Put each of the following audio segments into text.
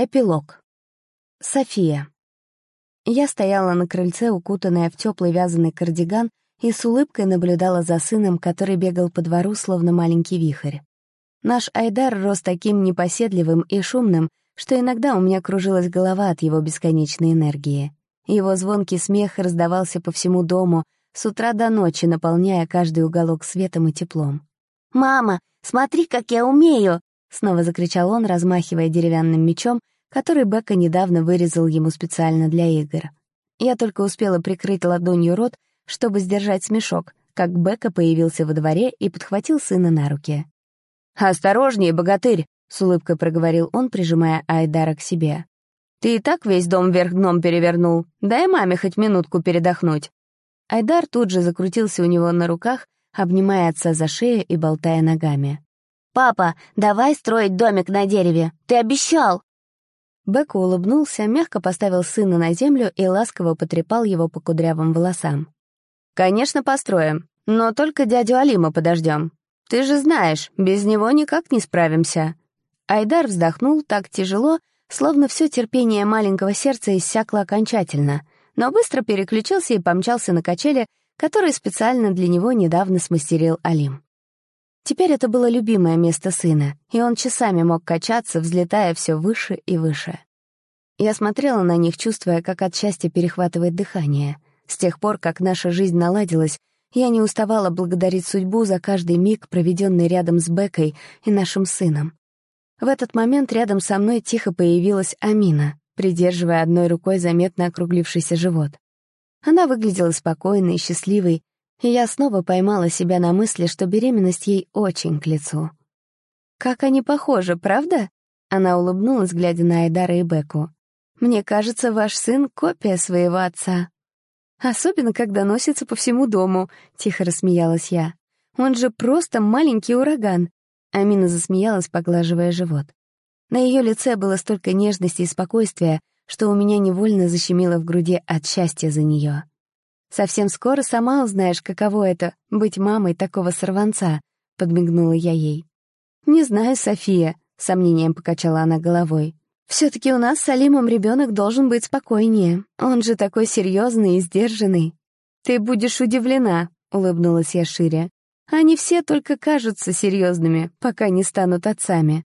Эпилог. София. Я стояла на крыльце, укутанная в теплый вязаный кардиган, и с улыбкой наблюдала за сыном, который бегал по двору, словно маленький вихрь. Наш Айдар рос таким непоседливым и шумным, что иногда у меня кружилась голова от его бесконечной энергии. Его звонкий смех раздавался по всему дому, с утра до ночи наполняя каждый уголок светом и теплом. «Мама, смотри, как я умею!» — снова закричал он, размахивая деревянным мечом, который Бека недавно вырезал ему специально для игр. Я только успела прикрыть ладонью рот, чтобы сдержать смешок, как Бека появился во дворе и подхватил сына на руки. «Осторожнее, богатырь!» — с улыбкой проговорил он, прижимая Айдара к себе. «Ты и так весь дом вверх дном перевернул. Дай маме хоть минутку передохнуть». Айдар тут же закрутился у него на руках, обнимая отца за шею и болтая ногами. «Папа, давай строить домик на дереве. Ты обещал!» Бека улыбнулся, мягко поставил сына на землю и ласково потрепал его по кудрявым волосам. «Конечно, построим, но только дядю Алима подождем. Ты же знаешь, без него никак не справимся». Айдар вздохнул так тяжело, словно все терпение маленького сердца иссякло окончательно, но быстро переключился и помчался на качели, которые специально для него недавно смастерил Алим. Теперь это было любимое место сына, и он часами мог качаться, взлетая все выше и выше. Я смотрела на них, чувствуя, как от счастья перехватывает дыхание. С тех пор, как наша жизнь наладилась, я не уставала благодарить судьбу за каждый миг, проведенный рядом с Бекой и нашим сыном. В этот момент рядом со мной тихо появилась Амина, придерживая одной рукой заметно округлившийся живот. Она выглядела спокойной и счастливой, и я снова поймала себя на мысли, что беременность ей очень к лицу. «Как они похожи, правда?» Она улыбнулась, глядя на Айдара и Беку. «Мне кажется, ваш сын — копия своего отца». «Особенно, когда носится по всему дому», — тихо рассмеялась я. «Он же просто маленький ураган». Амина засмеялась, поглаживая живот. На ее лице было столько нежности и спокойствия, что у меня невольно защемило в груди от счастья за нее. Совсем скоро сама узнаешь, каково это — быть мамой такого сорванца», — подмигнула я ей. «Не знаю, София», — сомнением покачала она головой. все таки у нас с Алимом ребенок должен быть спокойнее. Он же такой серьезный и сдержанный». «Ты будешь удивлена», — улыбнулась я шире. «Они все только кажутся серьезными, пока не станут отцами».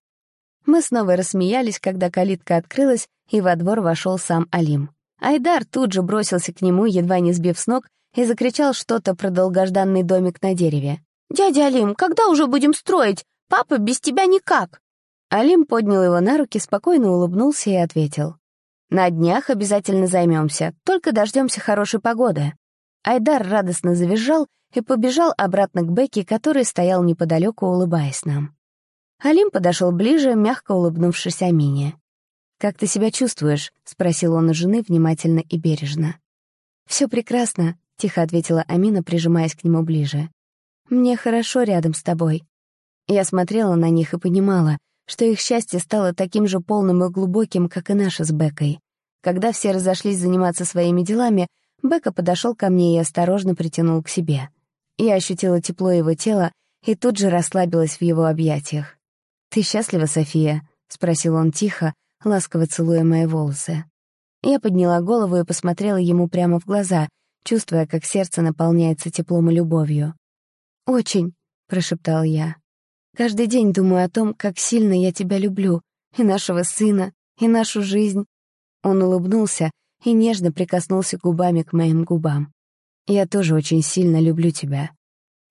Мы снова рассмеялись, когда калитка открылась, и во двор вошел сам Алим. Айдар тут же бросился к нему, едва не сбив с ног, и закричал что-то про долгожданный домик на дереве. «Дядя Алим, когда уже будем строить? Папа без тебя никак!» Алим поднял его на руки, спокойно улыбнулся и ответил. «На днях обязательно займемся, только дождемся хорошей погоды». Айдар радостно завизжал и побежал обратно к Бекке, который стоял неподалеку, улыбаясь нам. Алим подошел ближе, мягко улыбнувшись Амине. «Как ты себя чувствуешь?» — спросил он у жены внимательно и бережно. «Все прекрасно», — тихо ответила Амина, прижимаясь к нему ближе. «Мне хорошо рядом с тобой». Я смотрела на них и понимала, что их счастье стало таким же полным и глубоким, как и наше с Бекой. Когда все разошлись заниматься своими делами, Бека подошел ко мне и осторожно притянул к себе. Я ощутила тепло его тела и тут же расслабилась в его объятиях. «Ты счастлива, София?» — спросил он тихо, ласково целуя мои волосы. Я подняла голову и посмотрела ему прямо в глаза, чувствуя, как сердце наполняется теплом и любовью. «Очень», — прошептал я. «Каждый день думаю о том, как сильно я тебя люблю, и нашего сына, и нашу жизнь». Он улыбнулся и нежно прикоснулся губами к моим губам. «Я тоже очень сильно люблю тебя.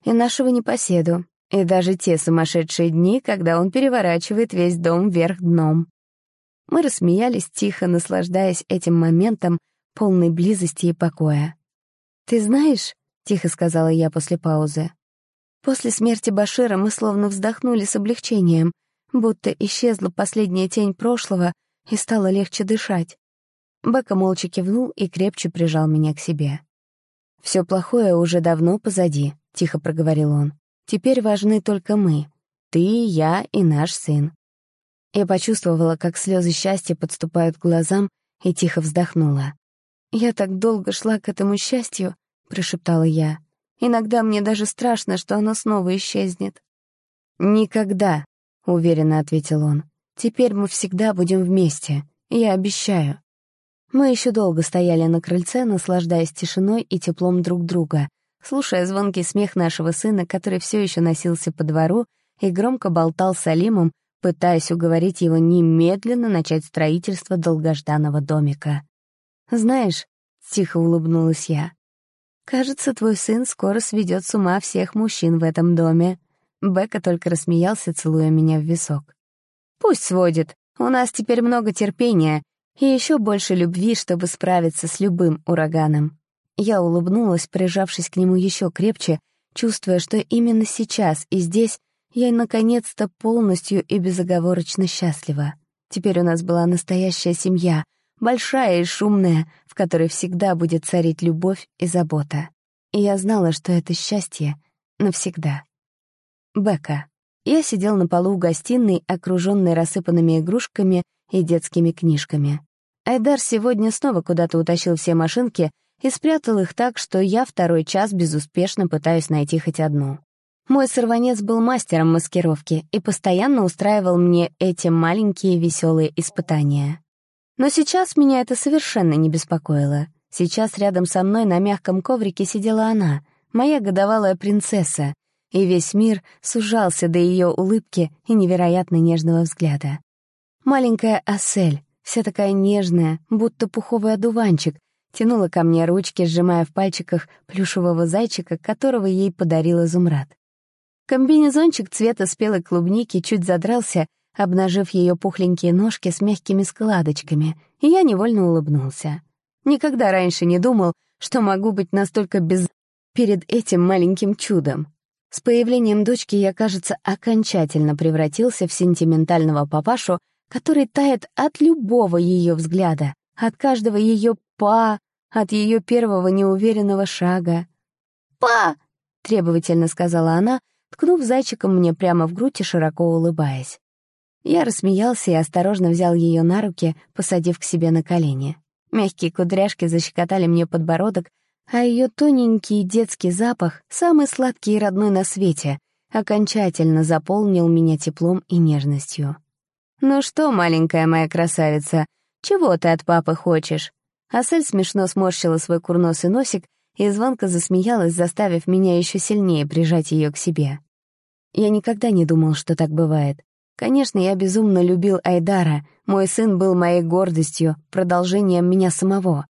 И нашего непоседу, и даже те сумасшедшие дни, когда он переворачивает весь дом вверх дном. Мы рассмеялись тихо, наслаждаясь этим моментом полной близости и покоя. «Ты знаешь», — тихо сказала я после паузы, «после смерти Башира мы словно вздохнули с облегчением, будто исчезла последняя тень прошлого и стало легче дышать». Бека молча кивнул и крепче прижал меня к себе. «Все плохое уже давно позади», — тихо проговорил он. «Теперь важны только мы. Ты, я и наш сын. Я почувствовала, как слезы счастья подступают к глазам, и тихо вздохнула. «Я так долго шла к этому счастью», — прошептала я. «Иногда мне даже страшно, что оно снова исчезнет». «Никогда», — уверенно ответил он. «Теперь мы всегда будем вместе, Я обещаю». Мы еще долго стояли на крыльце, наслаждаясь тишиной и теплом друг друга, слушая звонкий смех нашего сына, который все еще носился по двору и громко болтал с Алимом, пытаясь уговорить его немедленно начать строительство долгожданного домика. «Знаешь», — тихо улыбнулась я, «кажется, твой сын скоро сведет с ума всех мужчин в этом доме». Бека только рассмеялся, целуя меня в висок. «Пусть сводит. У нас теперь много терпения и еще больше любви, чтобы справиться с любым ураганом». Я улыбнулась, прижавшись к нему еще крепче, чувствуя, что именно сейчас и здесь я наконец-то полностью и безоговорочно счастлива. Теперь у нас была настоящая семья, большая и шумная, в которой всегда будет царить любовь и забота. И я знала, что это счастье навсегда. Бека. Я сидел на полу в гостиной, окружённой рассыпанными игрушками и детскими книжками. Айдар сегодня снова куда-то утащил все машинки и спрятал их так, что я второй час безуспешно пытаюсь найти хоть одну. Мой сорванец был мастером маскировки и постоянно устраивал мне эти маленькие веселые испытания. Но сейчас меня это совершенно не беспокоило. Сейчас рядом со мной на мягком коврике сидела она, моя годовалая принцесса, и весь мир сужался до ее улыбки и невероятно нежного взгляда. Маленькая Асель, вся такая нежная, будто пуховый одуванчик, тянула ко мне ручки, сжимая в пальчиках плюшевого зайчика, которого ей подарил изумрад. Комбинезончик цвета спелой клубники чуть задрался, обнажив ее пухленькие ножки с мягкими складочками, и я невольно улыбнулся. Никогда раньше не думал, что могу быть настолько без... перед этим маленьким чудом. С появлением дочки я, кажется, окончательно превратился в сентиментального папашу, который тает от любого ее взгляда, от каждого ее «па», от ее первого неуверенного шага. «Па!» — требовательно сказала она, ткнув зайчиком мне прямо в грудь и широко улыбаясь. Я рассмеялся и осторожно взял ее на руки, посадив к себе на колени. Мягкие кудряшки защекотали мне подбородок, а ее тоненький детский запах, самый сладкий и родной на свете, окончательно заполнил меня теплом и нежностью. «Ну что, маленькая моя красавица, чего ты от папы хочешь?» Асель смешно сморщила свой курносый носик и звонко засмеялась, заставив меня еще сильнее прижать ее к себе. Я никогда не думал, что так бывает. Конечно, я безумно любил Айдара, мой сын был моей гордостью, продолжением меня самого.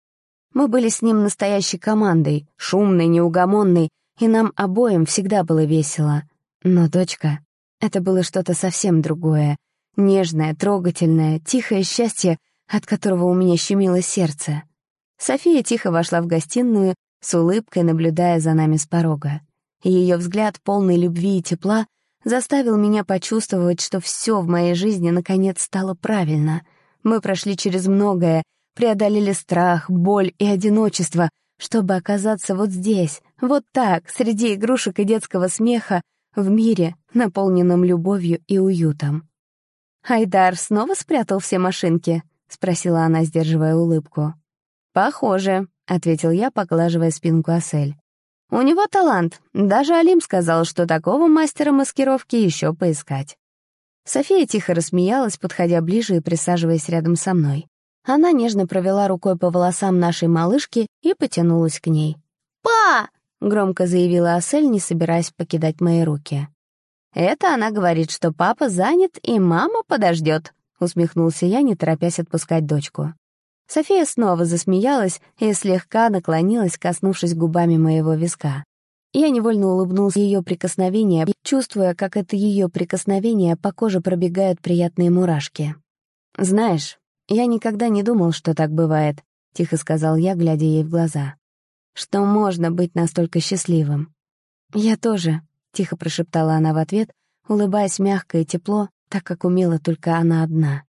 Мы были с ним настоящей командой, шумной, неугомонной, и нам обоим всегда было весело. Но дочка — это было что-то совсем другое. Нежное, трогательное, тихое счастье, от которого у меня щемило сердце. София тихо вошла в гостиную, с улыбкой наблюдая за нами с порога. Ее взгляд, полный любви и тепла, заставил меня почувствовать, что все в моей жизни наконец стало правильно. Мы прошли через многое, преодолели страх, боль и одиночество, чтобы оказаться вот здесь, вот так, среди игрушек и детского смеха, в мире, наполненном любовью и уютом. «Айдар снова спрятал все машинки?» — спросила она, сдерживая улыбку. «Похоже», — ответил я, поглаживая спинку Асель. «У него талант. Даже Алим сказал, что такого мастера маскировки еще поискать». София тихо рассмеялась, подходя ближе и присаживаясь рядом со мной. Она нежно провела рукой по волосам нашей малышки и потянулась к ней. «Па!» — громко заявила Асель, не собираясь покидать мои руки. «Это она говорит, что папа занят и мама подождет», — усмехнулся я, не торопясь отпускать дочку. София снова засмеялась и слегка наклонилась, коснувшись губами моего виска. Я невольно улыбнулся ее прикосновения, чувствуя, как это ее прикосновение по коже пробегают приятные мурашки. «Знаешь, «Я никогда не думал, что так бывает», — тихо сказал я, глядя ей в глаза. «Что можно быть настолько счастливым?» «Я тоже», — тихо прошептала она в ответ, улыбаясь мягко и тепло, так как умела только она одна.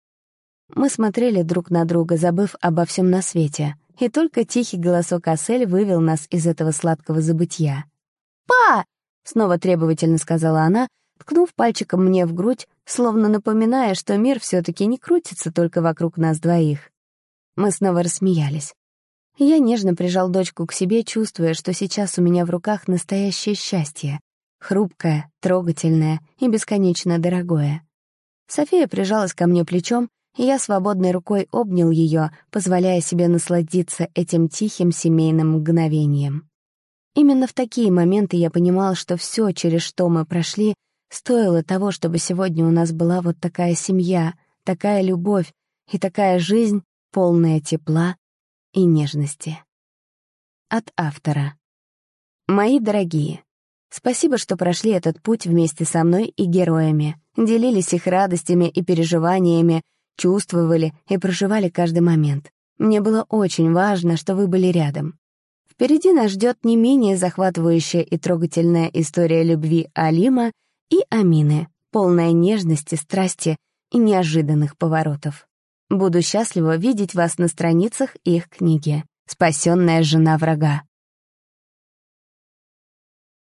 Мы смотрели друг на друга, забыв обо всем на свете, и только тихий голосок Асель вывел нас из этого сладкого забытья. «Па!» — снова требовательно сказала она, ткнув пальчиком мне в грудь, словно напоминая, что мир все-таки не крутится только вокруг нас двоих. Мы снова рассмеялись. Я нежно прижал дочку к себе, чувствуя, что сейчас у меня в руках настоящее счастье. Хрупкое, трогательное и бесконечно дорогое. София прижалась ко мне плечом, я свободной рукой обнял ее, позволяя себе насладиться этим тихим семейным мгновением. Именно в такие моменты я понимал, что все, через что мы прошли, стоило того, чтобы сегодня у нас была вот такая семья, такая любовь и такая жизнь, полная тепла и нежности. От автора. Мои дорогие, спасибо, что прошли этот путь вместе со мной и героями, делились их радостями и переживаниями, чувствовали и проживали каждый момент. Мне было очень важно, что вы были рядом. Впереди нас ждет не менее захватывающая и трогательная история любви Алима и Амины, полная нежности, страсти и неожиданных поворотов. Буду счастлива видеть вас на страницах их книги «Спасенная жена врага».